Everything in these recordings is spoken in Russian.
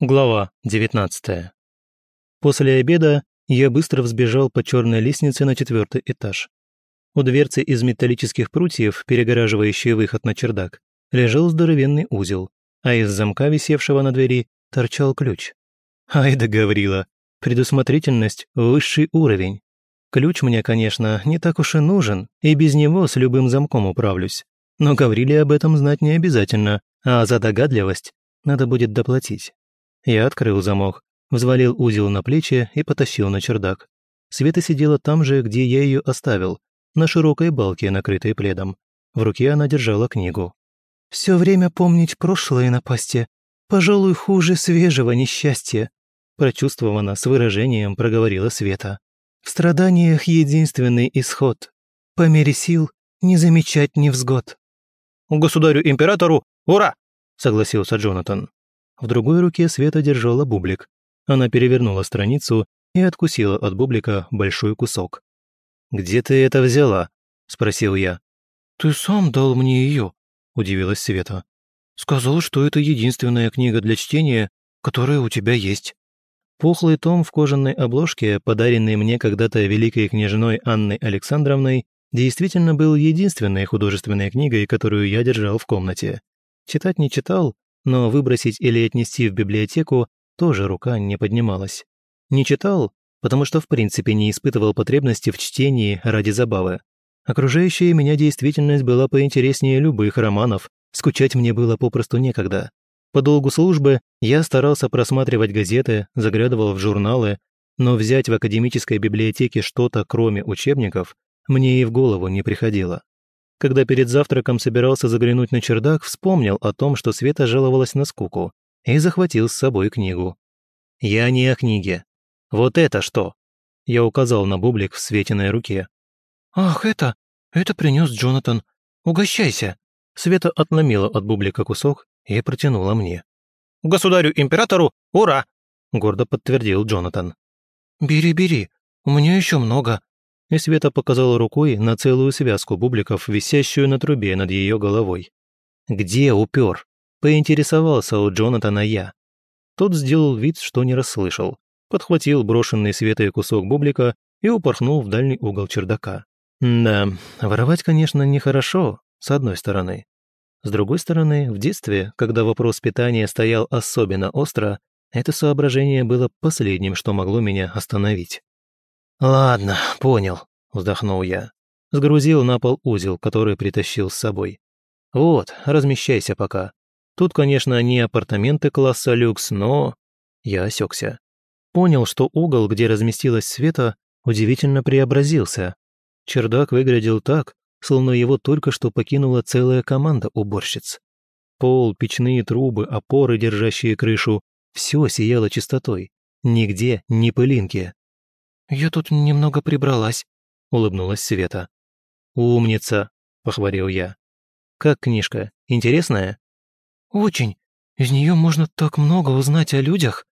Глава 19. После обеда я быстро взбежал по черной лестнице на четвертый этаж. У дверцы из металлических прутьев, перегораживающей выход на чердак, лежал здоровенный узел, а из замка, висевшего на двери, торчал ключ. Ай да Гаврила, предусмотрительность – высший уровень. Ключ мне, конечно, не так уж и нужен, и без него с любым замком управлюсь. Но Гавриле об этом знать не обязательно, а за догадливость надо будет доплатить. Я открыл замок, взвалил узел на плечи и потащил на чердак. Света сидела там же, где я ее оставил, на широкой балке, накрытой пледом. В руке она держала книгу. «Все время помнить прошлое напасти. Пожалуй, хуже свежего несчастья», прочувствована с выражением проговорила Света. «В страданиях единственный исход. По мере сил не замечать невзгод». «Государю-императору, ура!» согласился Джонатан. В другой руке Света держала бублик. Она перевернула страницу и откусила от бублика большой кусок. «Где ты это взяла?» – спросил я. «Ты сам дал мне ее», – удивилась Света. «Сказал, что это единственная книга для чтения, которая у тебя есть». Пухлый том в кожаной обложке, подаренный мне когда-то великой княжной Анной Александровной, действительно был единственной художественной книгой, которую я держал в комнате. Читать не читал, но выбросить или отнести в библиотеку тоже рука не поднималась. Не читал, потому что в принципе не испытывал потребности в чтении ради забавы. Окружающая меня действительность была поинтереснее любых романов, скучать мне было попросту некогда. По долгу службы я старался просматривать газеты, заглядывал в журналы, но взять в академической библиотеке что-то, кроме учебников, мне и в голову не приходило. Когда перед завтраком собирался заглянуть на чердак, вспомнил о том, что Света жаловалась на скуку, и захватил с собой книгу. «Я не о книге. Вот это что?» Я указал на бублик в Светиной руке. «Ах, это... это принес Джонатан. Угощайся!» Света отломила от бублика кусок и протянула мне. «Государю-императору, ура!» гордо подтвердил Джонатан. «Бери, бери, у меня еще много», и Света показала рукой на целую связку бубликов, висящую на трубе над ее головой. «Где упер?» – поинтересовался у Джонатана я. Тот сделал вид, что не расслышал, подхватил брошенный Светой кусок бублика и упорхнул в дальний угол чердака. Да, воровать, конечно, нехорошо, с одной стороны. С другой стороны, в детстве, когда вопрос питания стоял особенно остро, это соображение было последним, что могло меня остановить. «Ладно, понял», – вздохнул я. Сгрузил на пол узел, который притащил с собой. «Вот, размещайся пока. Тут, конечно, не апартаменты класса люкс, но...» Я осекся. Понял, что угол, где разместилась Света, удивительно преобразился. Чердак выглядел так, словно его только что покинула целая команда уборщиц. Пол, печные трубы, опоры, держащие крышу – все сияло чистотой. Нигде ни пылинки. «Я тут немного прибралась», — улыбнулась Света. «Умница», — похвалил я. «Как книжка? Интересная?» «Очень. Из нее можно так много узнать о людях».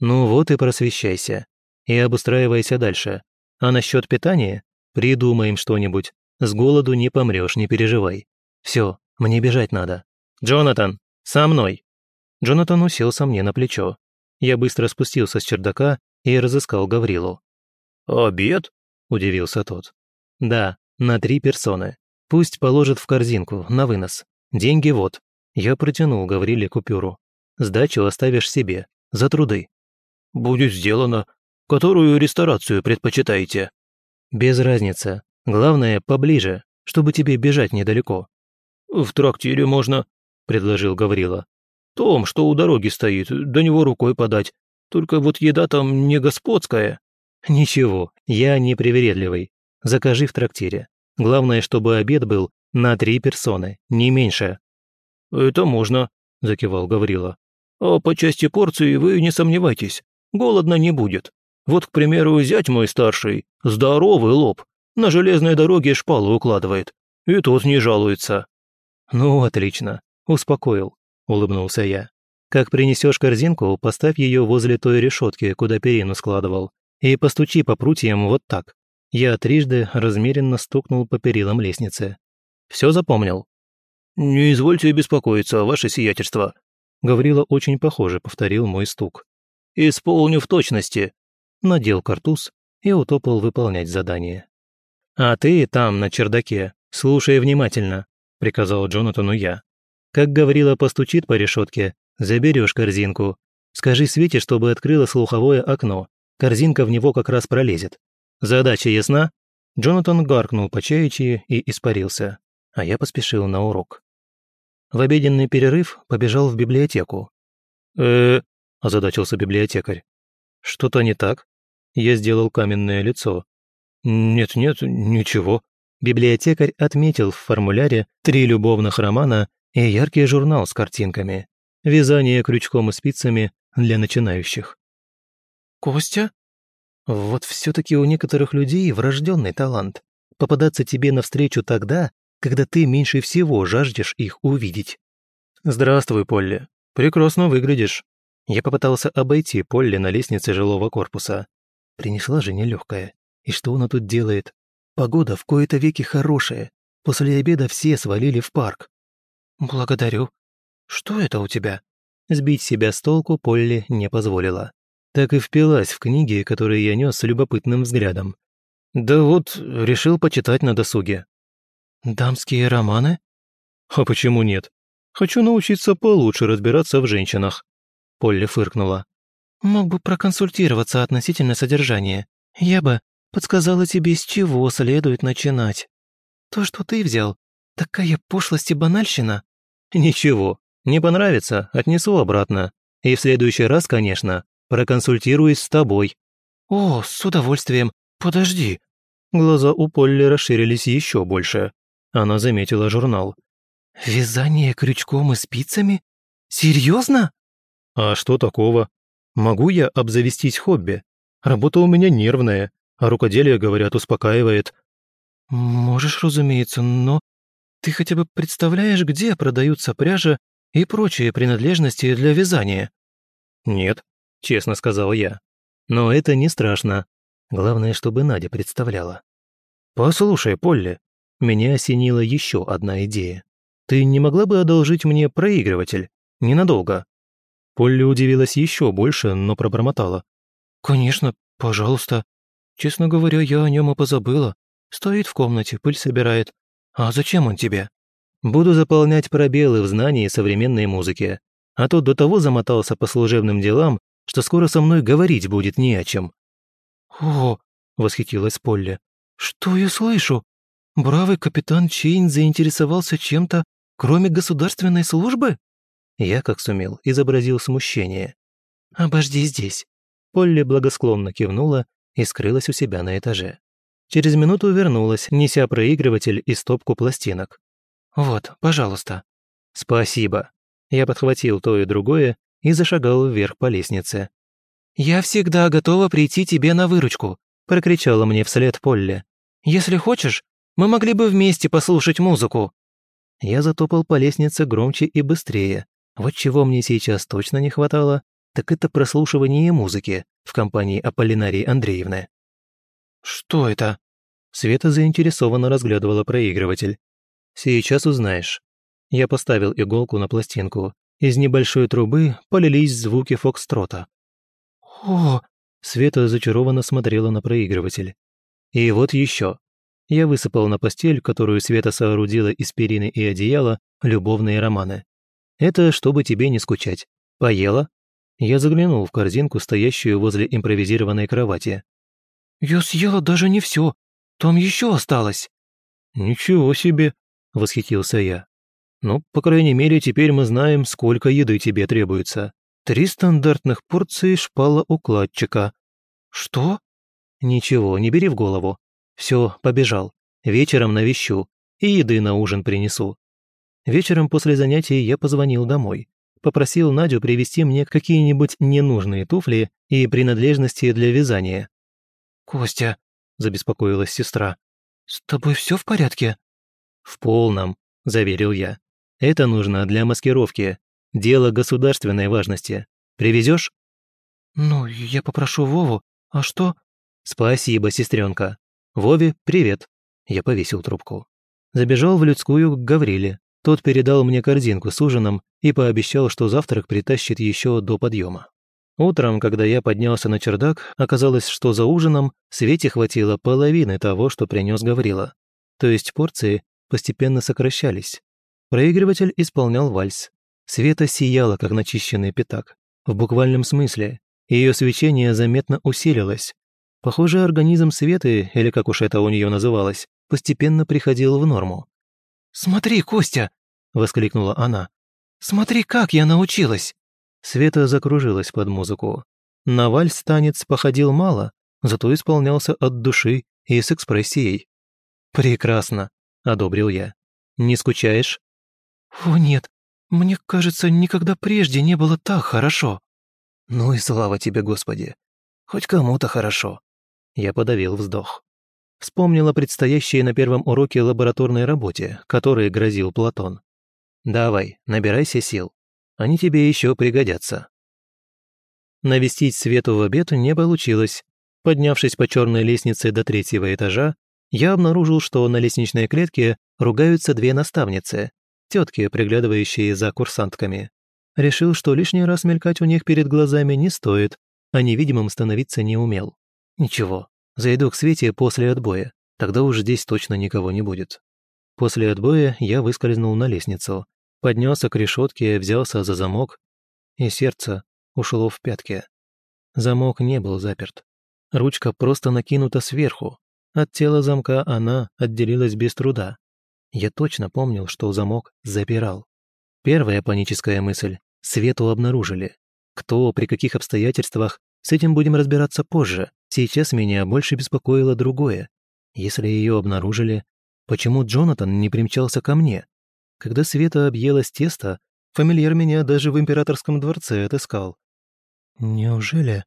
«Ну вот и просвещайся. И обустраивайся дальше. А насчет питания? Придумаем что-нибудь. С голоду не помрешь, не переживай. Все, мне бежать надо. Джонатан, со мной!» Джонатан уселся мне на плечо. Я быстро спустился с чердака и разыскал Гаврилу. «Обед?» – удивился тот. «Да, на три персоны. Пусть положит в корзинку, на вынос. Деньги вот». Я протянул Гавриле купюру. «Сдачу оставишь себе. За труды». «Будет сделано. Которую ресторацию предпочитаете?» «Без разницы. Главное, поближе, чтобы тебе бежать недалеко». «В трактире можно», – предложил Гаврила. «Том, что у дороги стоит, до него рукой подать. Только вот еда там не господская». «Ничего, я не привередливый. Закажи в трактире. Главное, чтобы обед был на три персоны, не меньше». «Это можно», – закивал Гаврила. «А по части порции вы не сомневайтесь, голодно не будет. Вот, к примеру, зять мой старший, здоровый лоб, на железной дороге шпалу укладывает, и тот не жалуется». «Ну, отлично, успокоил», – улыбнулся я. «Как принесешь корзинку, поставь ее возле той решетки, куда перину складывал и постучи по прутьям вот так». Я трижды размеренно стукнул по перилам лестницы. «Все запомнил?» «Не извольте беспокоиться, ваше сиятельство. Гаврила очень похоже повторил мой стук. «Исполню в точности», надел картуз и утопал выполнять задание. «А ты там, на чердаке, слушай внимательно», — приказал Джонатану я. «Как Гаврила постучит по решетке, заберешь корзинку. Скажи Свете, чтобы открыла слуховое окно. Корзинка в него как раз пролезет. Задача ясна?» Джонатан гаркнул по чаячьи и испарился, а я поспешил на урок. В обеденный перерыв побежал в библиотеку. э озадачился библиотекарь. «Что-то не так?» Я сделал каменное лицо. «Нет-нет, ничего». Библиотекарь отметил в формуляре три любовных романа и яркий журнал с картинками. Вязание крючком и спицами для начинающих. «Костя?» Вот все-таки у некоторых людей врожденный талант. Попадаться тебе навстречу тогда, когда ты меньше всего жаждешь их увидеть. «Здравствуй, Полли. Прекрасно выглядишь». Я попытался обойти Полли на лестнице жилого корпуса. Принесла же нелегкая. И что она тут делает? Погода в кои-то веки хорошая. После обеда все свалили в парк. «Благодарю. Что это у тебя?» Сбить себя с толку Полли не позволила так и впилась в книги, которые я нес с любопытным взглядом. Да вот, решил почитать на досуге. «Дамские романы?» «А почему нет? Хочу научиться получше разбираться в женщинах». Полли фыркнула. «Мог бы проконсультироваться относительно содержания. Я бы подсказала тебе, с чего следует начинать. То, что ты взял, такая пошлость и банальщина». «Ничего, не понравится, отнесу обратно. И в следующий раз, конечно, Проконсультируюсь с тобой». «О, с удовольствием. Подожди». Глаза у Полли расширились еще больше. Она заметила журнал. «Вязание крючком и спицами? Серьезно?» «А что такого? Могу я обзавестись хобби? Работа у меня нервная, а рукоделие, говорят, успокаивает». «Можешь, разумеется, но ты хотя бы представляешь, где продаются пряжа и прочие принадлежности для вязания?» «Нет», – честно сказал я. «Но это не страшно. Главное, чтобы Надя представляла». «Послушай, Полли, меня осенила еще одна идея. Ты не могла бы одолжить мне проигрыватель? Ненадолго?» Полли удивилась еще больше, но пробормотала. «Конечно, пожалуйста. Честно говоря, я о нем и позабыла. Стоит в комнате, пыль собирает. А зачем он тебе?» «Буду заполнять пробелы в знании современной музыки. А то до того замотался по служебным делам, что скоро со мной говорить будет не о чем». «О!» — восхитилась Полли. «Что я слышу? Бравый капитан Чейн заинтересовался чем-то, кроме государственной службы?» Я, как сумел, изобразил смущение. «Обожди здесь». Полли благосклонно кивнула и скрылась у себя на этаже. Через минуту вернулась, неся проигрыватель и стопку пластинок. «Вот, пожалуйста». «Спасибо». Я подхватил то и другое и зашагал вверх по лестнице. «Я всегда готова прийти тебе на выручку», – прокричала мне вслед Полли. «Если хочешь, мы могли бы вместе послушать музыку». Я затопал по лестнице громче и быстрее. Вот чего мне сейчас точно не хватало, так это прослушивание музыки в компании Аполлинарии Андреевны. «Что это?» Света заинтересованно разглядывала проигрыватель. «Сейчас узнаешь». Я поставил иголку на пластинку из небольшой трубы полились звуки фокстрота. «О!» — Света зачарованно смотрела на проигрыватель. «И вот еще. Я высыпал на постель, которую Света соорудила из перины и одеяла, любовные романы. Это чтобы тебе не скучать. Поела?» Я заглянул в корзинку, стоящую возле импровизированной кровати. «Я съела даже не все. Там еще осталось». «Ничего себе!» — восхитился я. Ну, по крайней мере, теперь мы знаем, сколько еды тебе требуется. Три стандартных порции шпала укладчика. Что? Ничего, не бери в голову. Все, побежал. Вечером навещу и еды на ужин принесу. Вечером после занятий я позвонил домой. Попросил Надю привезти мне какие-нибудь ненужные туфли и принадлежности для вязания. «Костя», – забеспокоилась сестра, – «с тобой все в порядке?» «В полном», – заверил я. Это нужно для маскировки. Дело государственной важности. Привезешь? Ну, я попрошу Вову. А что? Спасибо, сестренка. Вове, привет. Я повесил трубку. Забежал в людскую к Гавриле. Тот передал мне корзинку с ужином и пообещал, что завтрак притащит еще до подъема. Утром, когда я поднялся на чердак, оказалось, что за ужином Свете хватило половины того, что принес Гаврила. То есть порции постепенно сокращались. Проигрыватель исполнял вальс. Света сияла, как начищенный пятак. В буквальном смысле. Ее свечение заметно усилилось. Похоже, организм Светы, или как уж это у нее называлось, постепенно приходил в норму. «Смотри, Костя!» — воскликнула она. «Смотри, как я научилась!» Света закружилась под музыку. На вальс танец походил мало, зато исполнялся от души и с экспрессией. «Прекрасно», — одобрил я. «Не скучаешь?» «О, нет, мне кажется, никогда прежде не было так хорошо». «Ну и слава тебе, Господи! Хоть кому-то хорошо!» Я подавил вздох. Вспомнила предстоящие на первом уроке лабораторной работе, которой грозил Платон. «Давай, набирайся сил. Они тебе еще пригодятся». Навестить Свету в обед не получилось. Поднявшись по черной лестнице до третьего этажа, я обнаружил, что на лестничной клетке ругаются две наставницы, тетки, приглядывающие за курсантками. Решил, что лишний раз мелькать у них перед глазами не стоит, а невидимым становиться не умел. Ничего, зайду к Свете после отбоя, тогда уж здесь точно никого не будет. После отбоя я выскользнул на лестницу, поднялся к решетке, взялся за замок, и сердце ушло в пятки. Замок не был заперт. Ручка просто накинута сверху. От тела замка она отделилась без труда. Я точно помнил, что замок запирал. Первая паническая мысль — Свету обнаружили. Кто, при каких обстоятельствах, с этим будем разбираться позже. Сейчас меня больше беспокоило другое. Если ее обнаружили, почему Джонатан не примчался ко мне? Когда Света объелась тесто, фамильяр меня даже в императорском дворце отыскал. Неужели?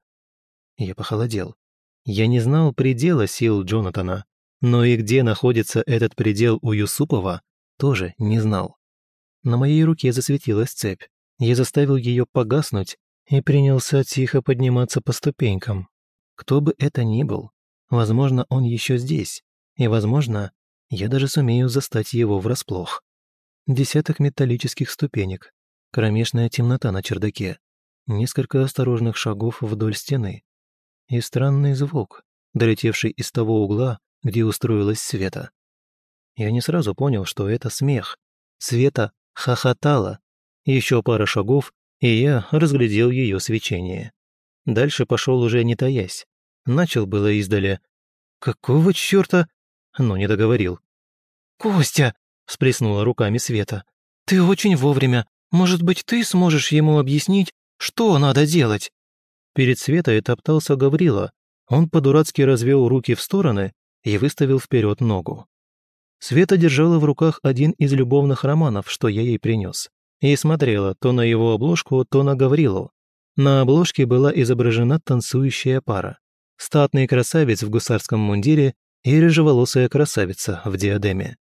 Я похолодел. Я не знал предела сил Джонатана. Но и где находится этот предел у Юсупова, тоже не знал. На моей руке засветилась цепь. Я заставил ее погаснуть и принялся тихо подниматься по ступенькам. Кто бы это ни был, возможно, он еще здесь, и, возможно, я даже сумею застать его врасплох. Десяток металлических ступенек, кромешная темнота на чердаке, несколько осторожных шагов вдоль стены и странный звук, долетевший из того угла, где устроилась Света. Я не сразу понял, что это смех. Света хохотала. Еще пара шагов, и я разглядел ее свечение. Дальше пошел уже не таясь. Начал было издали. «Какого черта?» Но не договорил. «Костя!» – всплеснула руками Света. «Ты очень вовремя. Может быть, ты сможешь ему объяснить, что надо делать?» Перед Светой топтался Гаврила. Он по-дурацки развел руки в стороны и выставил вперед ногу. Света держала в руках один из любовных романов, что я ей принес, и смотрела то на его обложку, то на Гаврилу. На обложке была изображена танцующая пара. Статный красавец в гусарском мундире и рыжеволосая красавица в диадеме.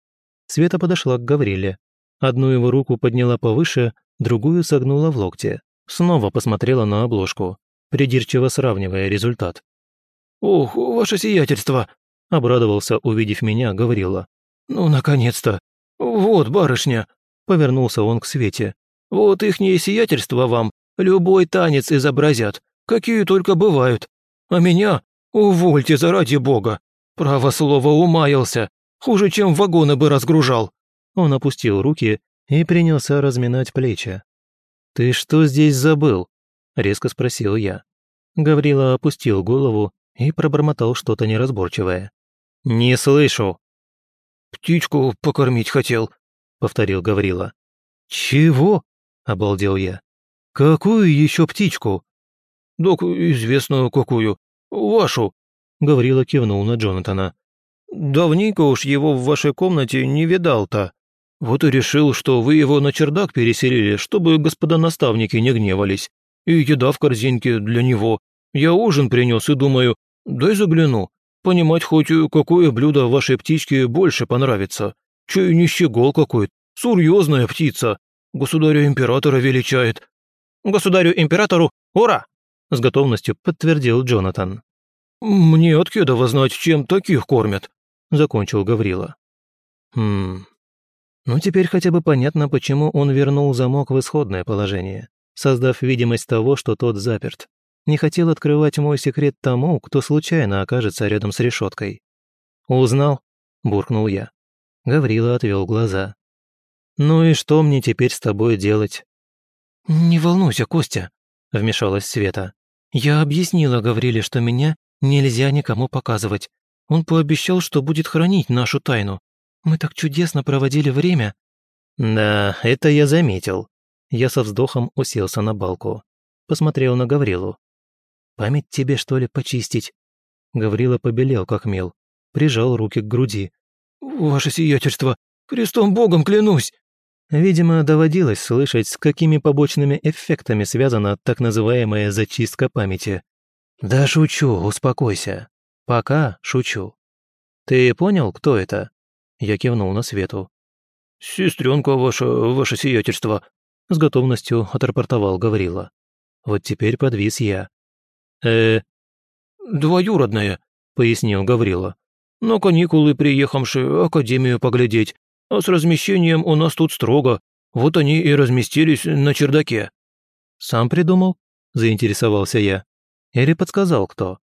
Света подошла к Гавриле. Одну его руку подняла повыше, другую согнула в локте. Снова посмотрела на обложку, придирчиво сравнивая результат. «Ох, ваше сиятельство!» Обрадовался, увидев меня, говорила. «Ну, наконец-то! Вот, барышня!» Повернулся он к Свете. «Вот ихнее сиятельство вам любой танец изобразят, какие только бывают. А меня увольте заради бога! Право слово умаялся, хуже, чем вагоны бы разгружал!» Он опустил руки и принялся разминать плечи. «Ты что здесь забыл?» – резко спросил я. Гаврила опустил голову и пробормотал что-то неразборчивое. «Не слышу». «Птичку покормить хотел», — повторил Гаврила. «Чего?» — обалдел я. «Какую еще птичку?» «Док, известную какую. Вашу», — Гаврила кивнул на Джонатана. «Давненько уж его в вашей комнате не видал-то. Вот и решил, что вы его на чердак переселили, чтобы господа наставники не гневались. И еда в корзинке для него. Я ужин принес и думаю, дай загляну. Понимать хоть какое блюдо вашей птичке больше понравится. Чей не щегол какой серьезная птица. Государю-императора величает». «Государю-императору ура!» с готовностью подтвердил Джонатан. «Мне от кедова знать, чем таких кормят», закончил Гаврила. «Хм, Ну, теперь хотя бы понятно, почему он вернул замок в исходное положение, создав видимость того, что тот заперт. Не хотел открывать мой секрет тому, кто случайно окажется рядом с решеткой. «Узнал?» – буркнул я. Гаврила отвел глаза. «Ну и что мне теперь с тобой делать?» «Не волнуйся, Костя», – вмешалась Света. «Я объяснила Гавриле, что меня нельзя никому показывать. Он пообещал, что будет хранить нашу тайну. Мы так чудесно проводили время». «Да, это я заметил». Я со вздохом уселся на балку. Посмотрел на Гаврилу. «Память тебе, что ли, почистить?» Гаврила побелел, как мел. Прижал руки к груди. «Ваше сиятельство, крестом богом клянусь!» Видимо, доводилось слышать, с какими побочными эффектами связана так называемая зачистка памяти. «Да шучу, успокойся. Пока шучу. Ты понял, кто это?» Я кивнул на Свету. «Сестренка ваша, ваше сиятельство», — с готовностью отрапортовал Гаврила. Вот теперь подвис я. Э «Двоюродная», — пояснил Гаврила. «На каникулы приехавши, академию поглядеть, а с размещением у нас тут строго. Вот они и разместились на чердаке». «Сам придумал?» – заинтересовался я. «Или подсказал кто?»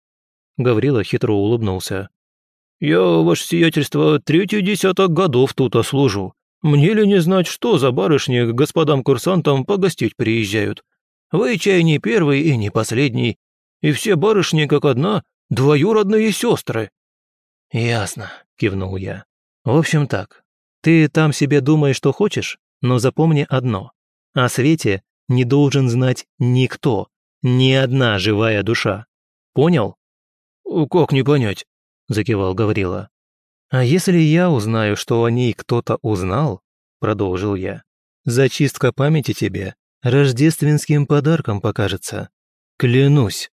Гаврила хитро улыбнулся. «Я, ваше сиятельство, третий десяток годов тут ослужу. Мне ли не знать, что за барышни к господам-курсантам погостить приезжают? Вы чай не первый и не последний. И все барышни, как одна, двоюродные сестры». «Ясно», – кивнул я. «В общем так, ты там себе думай, что хочешь, но запомни одно. О свете не должен знать никто, ни одна живая душа. Понял? Как не понять? закивал Гаврила. А если я узнаю, что о ней кто-то узнал, продолжил я, зачистка памяти тебе рождественским подарком покажется. Клянусь.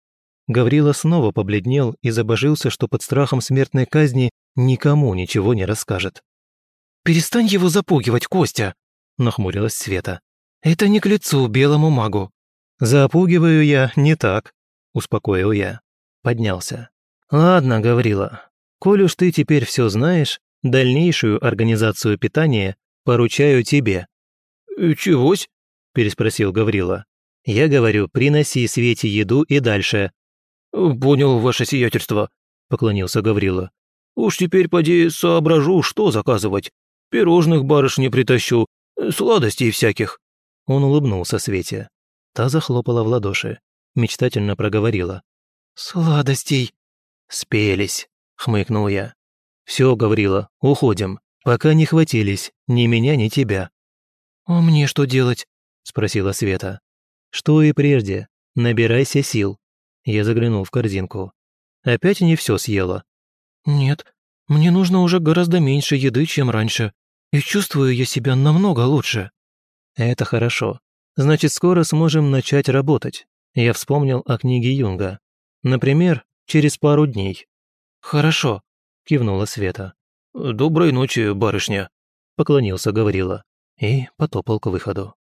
Гаврила снова побледнел и забожился, что под страхом смертной казни никому ничего не расскажет. «Перестань его запугивать, Костя!» – нахмурилась Света. «Это не к лицу белому магу». «Запугиваю я не так», – успокоил я. Поднялся. «Ладно, Гаврила, коль уж ты теперь все знаешь, дальнейшую организацию питания поручаю тебе». «Чегось?» – переспросил Гаврила. «Я говорю, приноси Свете еду и дальше». «Понял ваше сиятельство», – поклонился Гаврила. «Уж теперь поди соображу, что заказывать. Пирожных барышни притащу, сладостей всяких». Он улыбнулся Свете. Та захлопала в ладоши, мечтательно проговорила. «Сладостей». «Спелись», — хмыкнул я. «Все, Гаврила, уходим, пока не хватились ни меня, ни тебя». «А мне что делать?» — спросила Света. «Что и прежде. Набирайся сил». Я заглянул в корзинку. «Опять не все съела?» «Нет, мне нужно уже гораздо меньше еды, чем раньше, и чувствую я себя намного лучше». «Это хорошо. Значит, скоро сможем начать работать». Я вспомнил о книге Юнга. Например, через пару дней. «Хорошо», — кивнула Света. «Доброй ночи, барышня», — поклонился Гаврила и потопал к выходу.